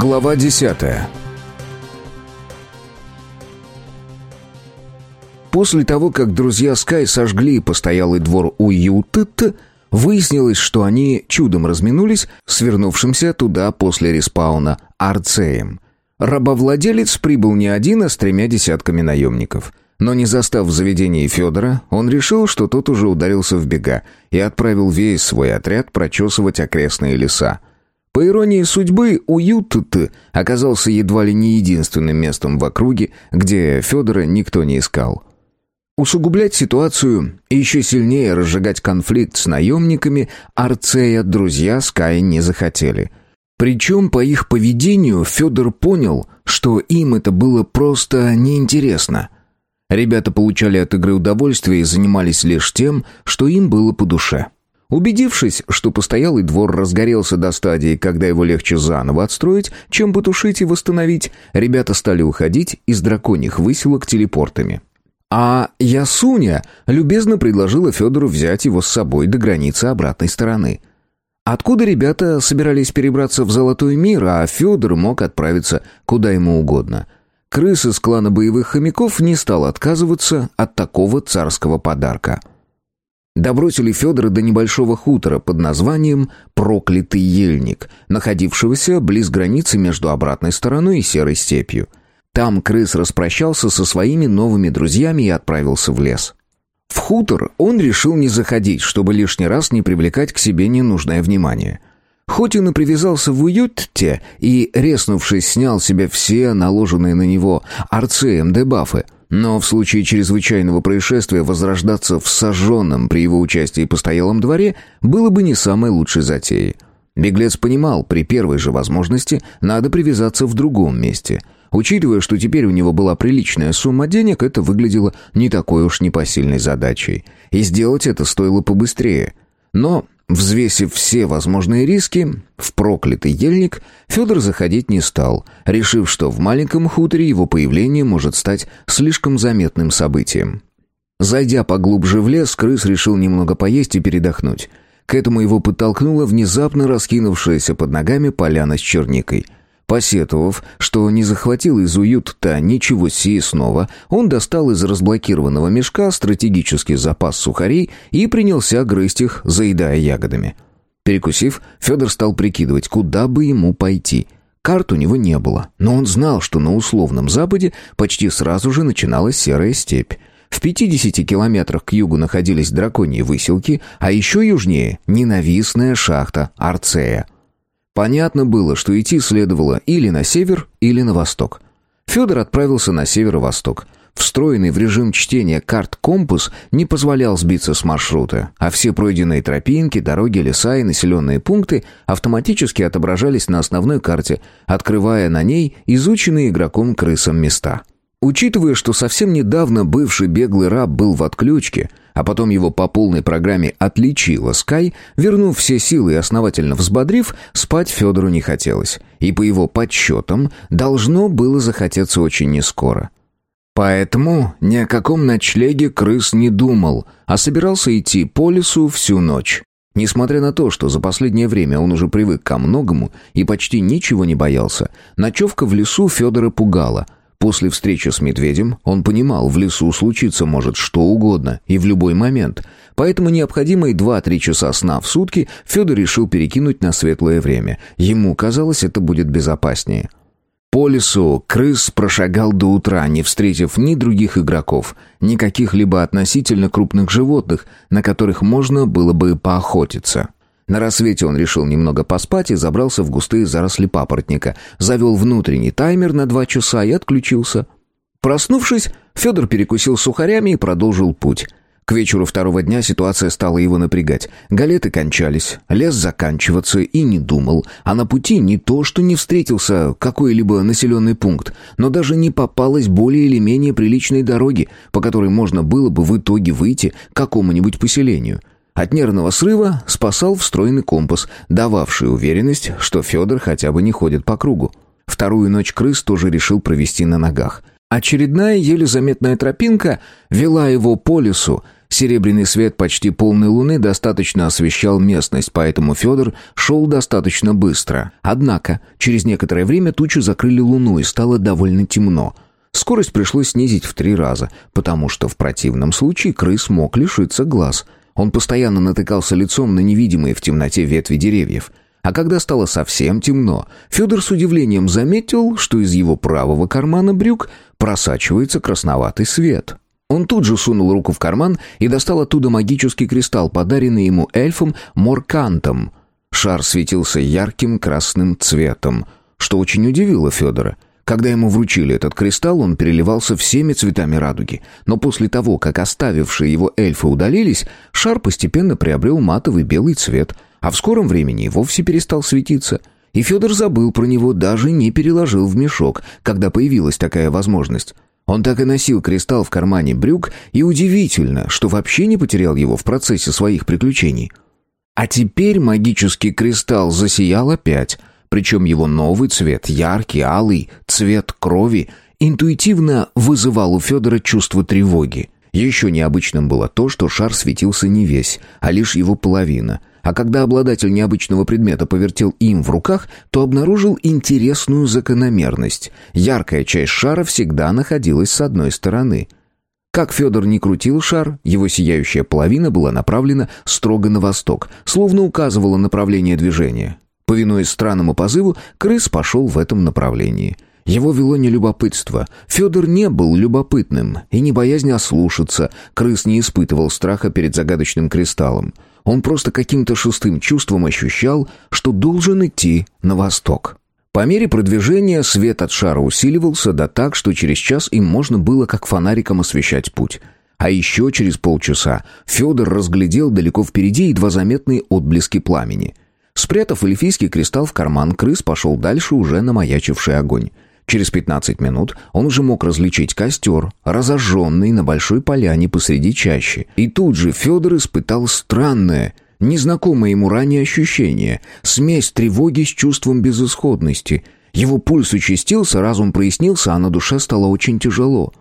Глава десятая После того, как друзья Скай сожгли постоялый двор у Ютыт, выяснилось, что они чудом разминулись с вернувшимся туда после респауна Арцеем. Рабовладелец прибыл не один, а с тремя десятками наемников. Но не застав в заведении Федора, он решил, что тот уже ударился в бега и отправил весь свой отряд прочесывать окрестные леса. По иронии судьбы, уют оказался едва ли не единственным местом в округе, где Федора никто не искал. Усугублять ситуацию и еще сильнее разжигать конфликт с наемниками Арцея друзья Скай не захотели. Причем по их поведению Федор понял, что им это было просто неинтересно. Ребята получали от игры удовольствие и занимались лишь тем, что им было по душе. Убедившись, что постоялый двор разгорелся до стадии, когда его легче заново отстроить, чем потушить и восстановить, ребята стали уходить из драконьих выселок телепортами. А Ясуня любезно предложила Федору взять его с собой до границы обратной стороны. Откуда ребята собирались перебраться в Золотой мир, а Федор мог отправиться куда ему угодно. Крыс из клана боевых хомяков не стал отказываться от такого царского подарка – Добросили Федора до небольшого хутора под названием «Проклятый ельник», находившегося близ границы между обратной стороной и серой степью. Там крыс распрощался со своими новыми друзьями и отправился в лес. В хутор он решил не заходить, чтобы лишний раз не привлекать к себе ненужное внимание. Хоть он и привязался в уют-те и, резнувшись, снял себе все наложенные на него арцеем дебафы – но в случае чрезвычайного происшествия возрождаться в сожженном при его участии постоялом дворе было бы не самой лучшей затеей. Беглец понимал, при первой же возможности надо привязаться в другом месте. Учитывая, что теперь у него была приличная сумма денег, это выглядело не такой уж непосильной задачей. И сделать это стоило побыстрее. Но Взвесив все возможные риски, в проклятый ельник Федор заходить не стал, решив, что в маленьком хуторе его появление может стать слишком заметным событием. Зайдя поглубже в лес, крыс решил немного поесть и передохнуть. К этому его подтолкнула внезапно раскинувшаяся под ногами поляна с черникой – Посетовав, что не захватил из уют-то ничего снова, он достал из разблокированного мешка стратегический запас сухарей и принялся грызть их, заедая ягодами. Перекусив, Федор стал прикидывать, куда бы ему пойти. Карт у него не было, но он знал, что на условном западе почти сразу же начиналась серая степь. В 50 километрах к югу находились драконьи выселки, а еще южнее — ненавистная шахта Арцея — Понятно было, что идти следовало или на север, или на восток. Федор отправился на северо-восток. Встроенный в режим чтения карт компас не позволял сбиться с маршрута, а все пройденные тропинки, дороги, леса и населенные пункты автоматически отображались на основной карте, открывая на ней изученные игроком крысам места. Учитывая, что совсем недавно бывший беглый раб был в отключке, а потом его по полной программе отличила Скай, вернув все силы и основательно взбодрив, спать Федору не хотелось. И по его подсчетам, должно было захотеться очень нескоро. Поэтому ни о каком ночлеге крыс не думал, а собирался идти по лесу всю ночь. Несмотря на то, что за последнее время он уже привык ко многому и почти ничего не боялся, ночевка в лесу Федора пугала – После встречи с медведем он понимал, в лесу случиться может что угодно и в любой момент. Поэтому необходимые 2-3 часа сна в сутки Федор решил перекинуть на светлое время. Ему казалось, это будет безопаснее. По лесу крыс прошагал до утра, не встретив ни других игроков, ни каких-либо относительно крупных животных, на которых можно было бы поохотиться. На рассвете он решил немного поспать и забрался в густые заросли папоротника, завел внутренний таймер на два часа и отключился. Проснувшись, Федор перекусил сухарями и продолжил путь. К вечеру второго дня ситуация стала его напрягать. Галеты кончались, лес заканчиваться и не думал, а на пути не то, что не встретился какой-либо населенный пункт, но даже не попалось более или менее приличной дороги, по которой можно было бы в итоге выйти к какому-нибудь поселению. От нервного срыва спасал встроенный компас, дававший уверенность, что Федор хотя бы не ходит по кругу. Вторую ночь крыс тоже решил провести на ногах. Очередная еле заметная тропинка вела его по лесу, Серебряный свет почти полной луны достаточно освещал местность, поэтому Федор шел достаточно быстро. Однако, через некоторое время тучи закрыли луну и стало довольно темно. Скорость пришлось снизить в три раза, потому что в противном случае крыс мог лишиться глаз. Он постоянно натыкался лицом на невидимые в темноте ветви деревьев. А когда стало совсем темно, Федор с удивлением заметил, что из его правого кармана брюк просачивается красноватый свет. Он тут же сунул руку в карман и достал оттуда магический кристалл, подаренный ему эльфом Моркантом. Шар светился ярким красным цветом, что очень удивило Федора. Когда ему вручили этот кристалл, он переливался всеми цветами радуги. Но после того, как оставившие его эльфы удалились, шар постепенно приобрел матовый белый цвет – а в скором времени и вовсе перестал светиться. И Федор забыл про него, даже не переложил в мешок, когда появилась такая возможность. Он так и носил кристалл в кармане брюк, и удивительно, что вообще не потерял его в процессе своих приключений. А теперь магический кристалл засиял опять, причем его новый цвет, яркий, алый, цвет крови, интуитивно вызывал у Федора чувство тревоги. Еще необычным было то, что шар светился не весь, а лишь его половина, а когда обладатель необычного предмета повертел им в руках, то обнаружил интересную закономерность. Яркая часть шара всегда находилась с одной стороны. Как Федор не крутил шар, его сияющая половина была направлена строго на восток, словно указывала направление движения. Повинуясь странному позыву, крыс пошел в этом направлении. Его вело не любопытство. Федор не был любопытным и не боязнь ослушаться. Крыс не испытывал страха перед загадочным кристаллом. Он просто каким-то шестым чувством ощущал, что должен идти на восток. По мере продвижения свет от шара усиливался, да так, что через час им можно было как фонариком освещать путь. А еще через полчаса Федор разглядел далеко впереди едва заметные отблески пламени. Спрятав эльфийский кристалл в карман, крыс пошел дальше уже на маячивший огонь. Через 15 минут он уже мог различить костер, разожженный на большой поляне посреди чащи. И тут же Федор испытал странное, незнакомое ему ранее ощущение, смесь тревоги с чувством безысходности. Его пульс участился, разум прояснился, а на душе стало очень тяжело.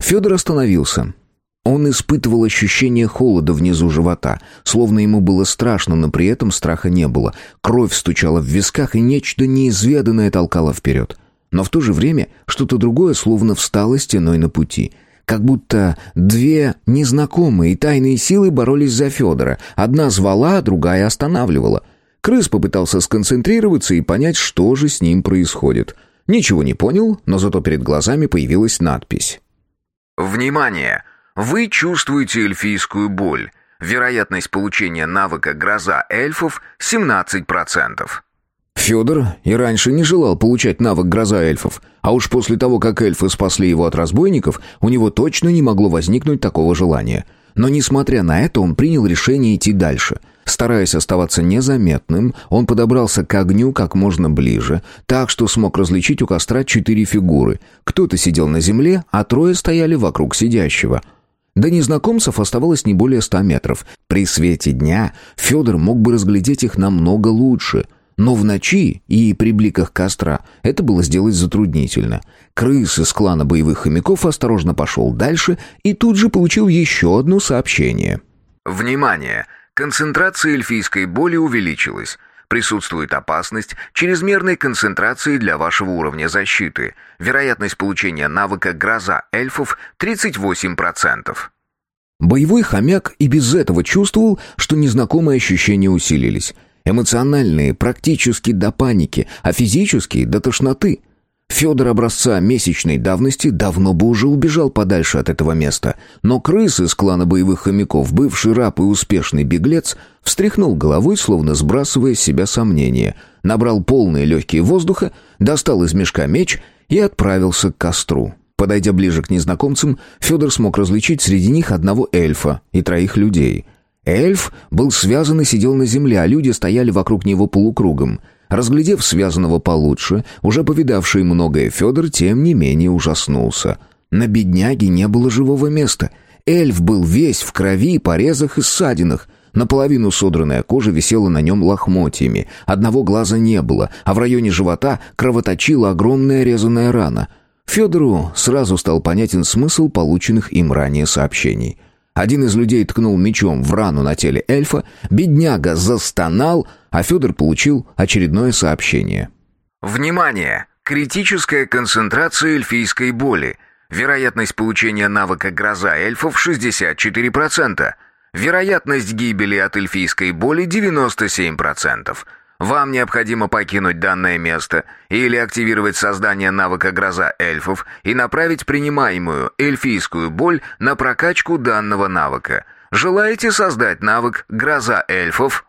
Федор остановился. Он испытывал ощущение холода внизу живота, словно ему было страшно, но при этом страха не было. Кровь стучала в висках, и нечто неизведанное толкало вперед. Но в то же время что-то другое словно встало стеной на пути. Как будто две незнакомые и тайные силы боролись за Федора. Одна звала, а другая останавливала. Крыс попытался сконцентрироваться и понять, что же с ним происходит. Ничего не понял, но зато перед глазами появилась надпись. «Внимание! Вы чувствуете эльфийскую боль. Вероятность получения навыка «Гроза эльфов» 17%. Федор и раньше не желал получать навык «Гроза эльфов», а уж после того, как эльфы спасли его от разбойников, у него точно не могло возникнуть такого желания. Но, несмотря на это, он принял решение идти дальше. Стараясь оставаться незаметным, он подобрался к огню как можно ближе, так что смог различить у костра четыре фигуры. Кто-то сидел на земле, а трое стояли вокруг сидящего. До незнакомцев оставалось не более ста метров. При свете дня Федор мог бы разглядеть их намного лучше — но в ночи и при бликах костра это было сделать затруднительно. Крыс из клана боевых хомяков осторожно пошел дальше и тут же получил еще одно сообщение. «Внимание! Концентрация эльфийской боли увеличилась. Присутствует опасность чрезмерной концентрации для вашего уровня защиты. Вероятность получения навыка «Гроза эльфов» 38%. Боевой хомяк и без этого чувствовал, что незнакомые ощущения усилились. Эмоциональные практически до паники, а физические до тошноты. Федор образца месячной давности давно бы уже убежал подальше от этого места, но крыс из клана боевых хомяков, бывший раб и успешный беглец, встряхнул головой, словно сбрасывая с себя сомнения, набрал полные легкие воздуха, достал из мешка меч и отправился к костру. Подойдя ближе к незнакомцам, Федор смог различить среди них одного эльфа и троих людей — Эльф был связан и сидел на земле, а люди стояли вокруг него полукругом. Разглядев связанного получше, уже повидавший многое Федор, тем не менее ужаснулся. На бедняге не было живого места. Эльф был весь в крови, порезах и ссадинах. Наполовину содранная кожа висела на нем лохмотьями. Одного глаза не было, а в районе живота кровоточила огромная резаная рана. Федору сразу стал понятен смысл полученных им ранее сообщений — Один из людей ткнул мечом в рану на теле эльфа, бедняга застонал, а Федор получил очередное сообщение. «Внимание! Критическая концентрация эльфийской боли. Вероятность получения навыка «Гроза эльфов» 64%. Вероятность гибели от эльфийской боли 97%. Вам необходимо покинуть данное место или активировать создание навыка «Гроза эльфов» и направить принимаемую эльфийскую боль на прокачку данного навыка. Желаете создать навык «Гроза эльфов»?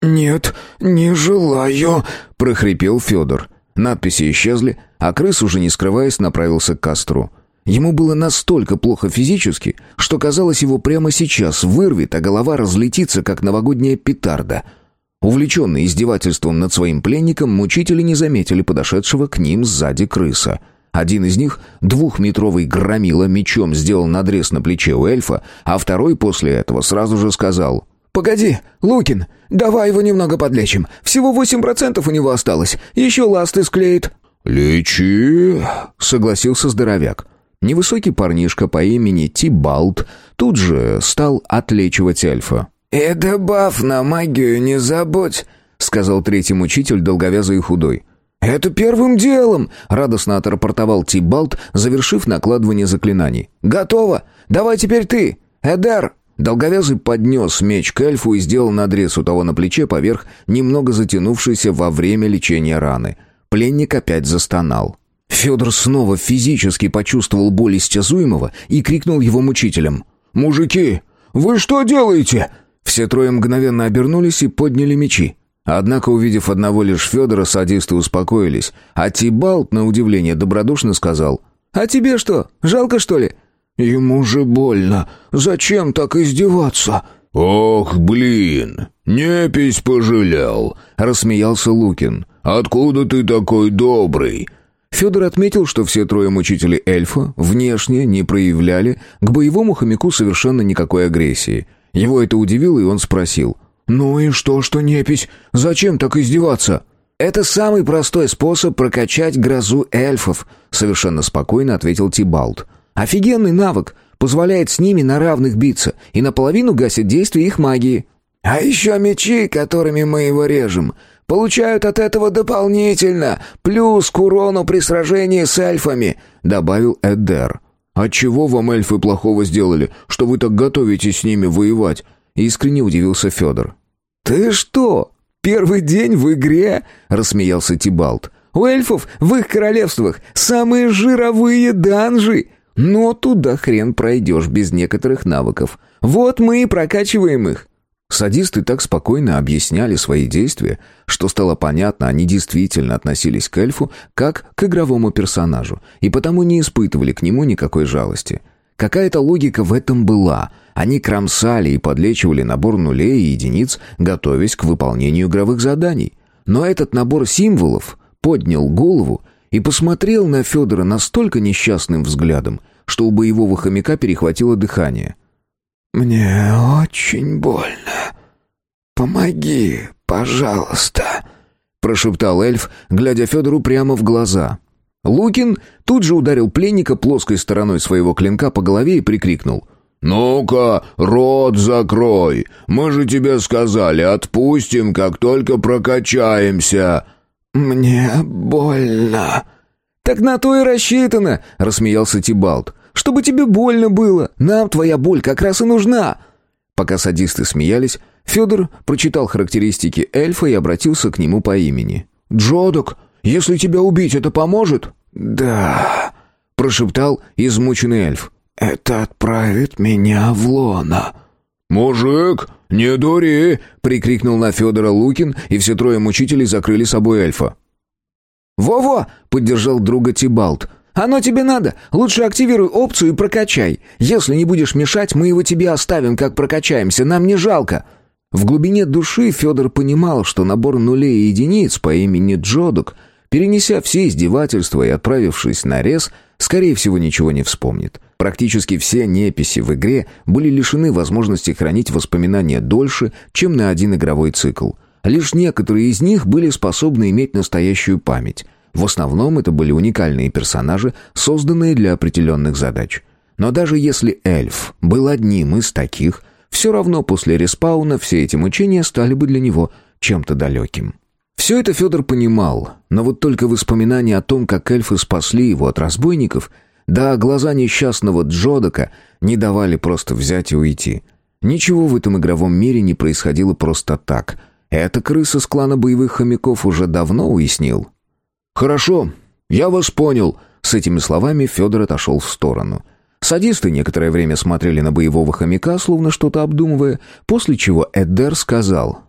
«Нет, не желаю», — прохрипел Федор. Надписи исчезли, а крыс, уже не скрываясь, направился к костру. Ему было настолько плохо физически, что казалось, его прямо сейчас вырвет, а голова разлетится, как новогодняя петарда — Увлеченные издевательством над своим пленником, мучители не заметили подошедшего к ним сзади крыса. Один из них, двухметровый громила, мечом сделал надрез на плече у эльфа, а второй после этого сразу же сказал «Погоди, Лукин, давай его немного подлечим. Всего восемь процентов у него осталось. Еще ласты склеит». «Лечи», — согласился здоровяк. Невысокий парнишка по имени Тибалт тут же стал отлечивать эльфа. «Это баф на магию, не забудь», — сказал третий мучитель, долговязый и худой. «Это первым делом!» — радостно отрапортовал Тибалт, завершив накладывание заклинаний. «Готово! Давай теперь ты! Эдер!» Долговязый поднес меч к эльфу и сделал надрез у того на плече поверх немного затянувшейся во время лечения раны. Пленник опять застонал. Федор снова физически почувствовал боль истязуемого и крикнул его мучителям. «Мужики, вы что делаете?» Все трое мгновенно обернулись и подняли мечи. Однако, увидев одного лишь Федора, садисты успокоились, а Тибалт, на удивление, добродушно сказал «А тебе что, жалко, что ли?» «Ему же больно. Зачем так издеваться?» «Ох, блин, непись пожалел», — рассмеялся Лукин. «Откуда ты такой добрый?» Федор отметил, что все трое мучителей эльфа внешне не проявляли к боевому хомяку совершенно никакой агрессии — его это удивило, и он спросил. «Ну и что, что непись? Зачем так издеваться?» «Это самый простой способ прокачать грозу эльфов», — совершенно спокойно ответил Тибалт. «Офигенный навык. Позволяет с ними на равных биться и наполовину гасит действие их магии». «А еще мечи, которыми мы его режем, получают от этого дополнительно, плюс к урону при сражении с эльфами», — добавил Эдер. «А чего вам эльфы плохого сделали, что вы так готовитесь с ними воевать?» Искренне удивился Федор. «Ты что, первый день в игре?» — рассмеялся Тибалт. «У эльфов в их королевствах самые жировые данжи, но туда хрен пройдешь без некоторых навыков. Вот мы и прокачиваем их. Садисты так спокойно объясняли свои действия, что стало понятно, они действительно относились к эльфу как к игровому персонажу, и потому не испытывали к нему никакой жалости. Какая-то логика в этом была. Они кромсали и подлечивали набор нулей и единиц, готовясь к выполнению игровых заданий. Но этот набор символов поднял голову и посмотрел на Федора настолько несчастным взглядом, что у боевого хомяка перехватило дыхание. «Мне очень больно. Помоги, пожалуйста», — прошептал эльф, глядя Федору прямо в глаза. Лукин тут же ударил пленника плоской стороной своего клинка по голове и прикрикнул. «Ну-ка, рот закрой! Мы же тебе сказали, отпустим, как только прокачаемся!» «Мне больно!» «Так на то и рассчитано!» — рассмеялся Тибалт. Чтобы тебе больно было. Нам твоя боль как раз и нужна». Пока садисты смеялись, Федор прочитал характеристики эльфа и обратился к нему по имени. «Джодок, если тебя убить, это поможет?» «Да», — прошептал измученный эльф. «Это отправит меня в лона». «Мужик, не дури!» — прикрикнул на Федора Лукин, и все трое мучителей закрыли собой эльфа. «Во-во!» — поддержал друга Тибалт. Оно тебе надо. Лучше активируй опцию и прокачай. Если не будешь мешать, мы его тебе оставим, как прокачаемся. Нам не жалко». В глубине души Федор понимал, что набор нулей и единиц по имени Джодок, перенеся все издевательства и отправившись на рез, скорее всего, ничего не вспомнит. Практически все неписи в игре были лишены возможности хранить воспоминания дольше, чем на один игровой цикл. Лишь некоторые из них были способны иметь настоящую память – в основном это были уникальные персонажи, созданные для определенных задач. Но даже если эльф был одним из таких, все равно после респауна все эти мучения стали бы для него чем-то далеким. Все это Федор понимал, но вот только воспоминания о том, как эльфы спасли его от разбойников, да глаза несчастного Джодака не давали просто взять и уйти. Ничего в этом игровом мире не происходило просто так. Эта крыса с клана боевых хомяков уже давно уяснил. «Хорошо, я вас понял», — с этими словами Федор отошел в сторону. Садисты некоторое время смотрели на боевого хомяка, словно что-то обдумывая, после чего Эддер сказал.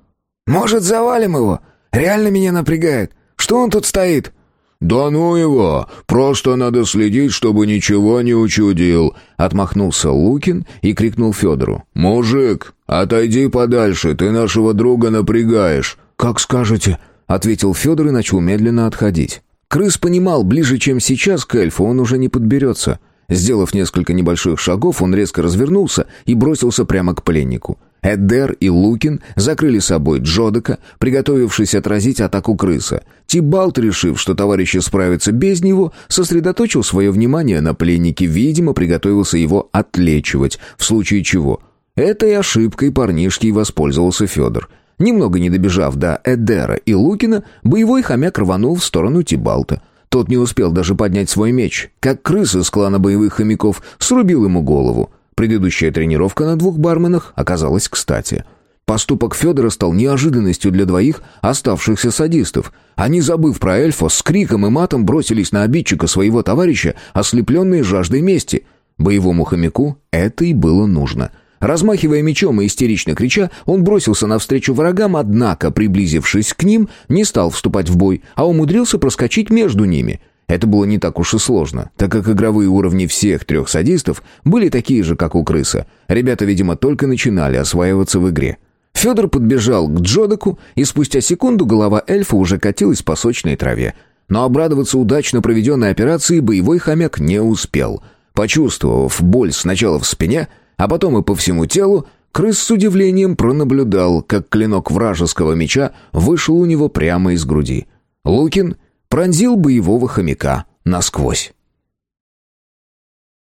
«Может, завалим его? Реально меня напрягает. Что он тут стоит?» «Да ну его! Просто надо следить, чтобы ничего не учудил!» Отмахнулся Лукин и крикнул Федору. «Мужик, отойди подальше, ты нашего друга напрягаешь!» «Как скажете!» — ответил Федор и начал медленно отходить. Крыс понимал, ближе, чем сейчас, к эльфу он уже не подберется. Сделав несколько небольших шагов, он резко развернулся и бросился прямо к пленнику. Эддер и Лукин закрыли собой Джодека, приготовившись отразить атаку крыса. Тибалт, решив, что товарищи справятся без него, сосредоточил свое внимание на пленнике, видимо, приготовился его отлечивать, в случае чего. Этой ошибкой парнишки и воспользовался Федор. Немного не добежав до Эддера и Лукина, боевой хомяк рванул в сторону Тибалта. Тот не успел даже поднять свой меч, как крыса из клана боевых хомяков срубил ему голову. Предыдущая тренировка на двух барменах оказалась кстати. Поступок Федора стал неожиданностью для двоих оставшихся садистов. Они, забыв про эльфа, с криком и матом бросились на обидчика своего товарища, ослепленные жаждой мести. Боевому хомяку это и было нужно. Размахивая мечом и истерично крича, он бросился навстречу врагам, однако, приблизившись к ним, не стал вступать в бой, а умудрился проскочить между ними — это было не так уж и сложно, так как игровые уровни всех трех садистов были такие же, как у крыса. Ребята, видимо, только начинали осваиваться в игре. Федор подбежал к Джодаку, и спустя секунду голова эльфа уже катилась по сочной траве. Но обрадоваться удачно проведенной операции боевой хомяк не успел. Почувствовав боль сначала в спине, а потом и по всему телу, крыс с удивлением пронаблюдал, как клинок вражеского меча вышел у него прямо из груди. Лукин пронзил боевого хомяка насквозь.